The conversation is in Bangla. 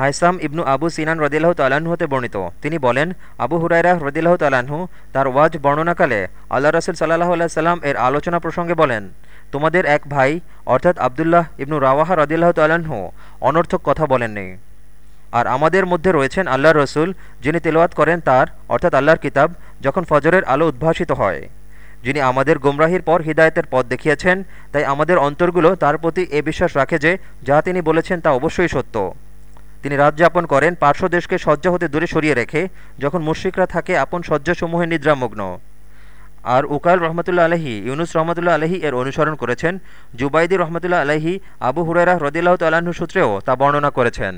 হাইসাম ইবনু আবু সিনান রদিল্লাহ তাল্লাহ্ন হতে বর্ণিত। তিনি বলেন, আবু হুরাইরা রদিল্লাহ তাল্লাহ্ন তার ওয়াজ বর্ণনাকালে আল্লাহ রসুল সাল্লাহ আল্লাহ সাল্লাম এর আলোচনা প্রসঙ্গে বলেন, তোমাদের এক ভাই, অর্থাৎ আবদুল্লাহ ইবনু রাওয়াহা রদিল্লাহ তাল্লাহ্ন অনর্থক কথা বলেননি। আর আমাদের মধ্যে রয়েছেন আল্লাহ রসুল, যিনি তেলোয়াত করেন তার, অর্থাৎ আল্লাহর কিতাব, যখন ফজরের আলো উদ্ভাসিত হয়। যিনি আমাদের গোমরাহির পর হৃদায়তের পথ দেখিয়েছেন, তাই আমাদের অন্তরগুলো তার প্রতি এ বিশ্বাস রাখে যে, যা তিনি বলেছেন তা অবশ্যই সত্য। তিনি রাত যাপন করেন পার্শ্বদেশকে শয্যা হতে দূরে সরিয়ে রেখে, যখন মুশ্রিকরা থাকে আপন শয্যাসমূহে নিদ্রামগ্ন। আর উকাল রহমতুল্লা আলহী ইউনুস রহমতুল্লা আলহী এর অনুসরণ করেছেন, জুবাইদি রহমতুল্লাহ আলহী আবু হুরেরা রদিল্লাহ তাল্লাহ্ন সূত্রেও তা বর্ণনা করেছেন।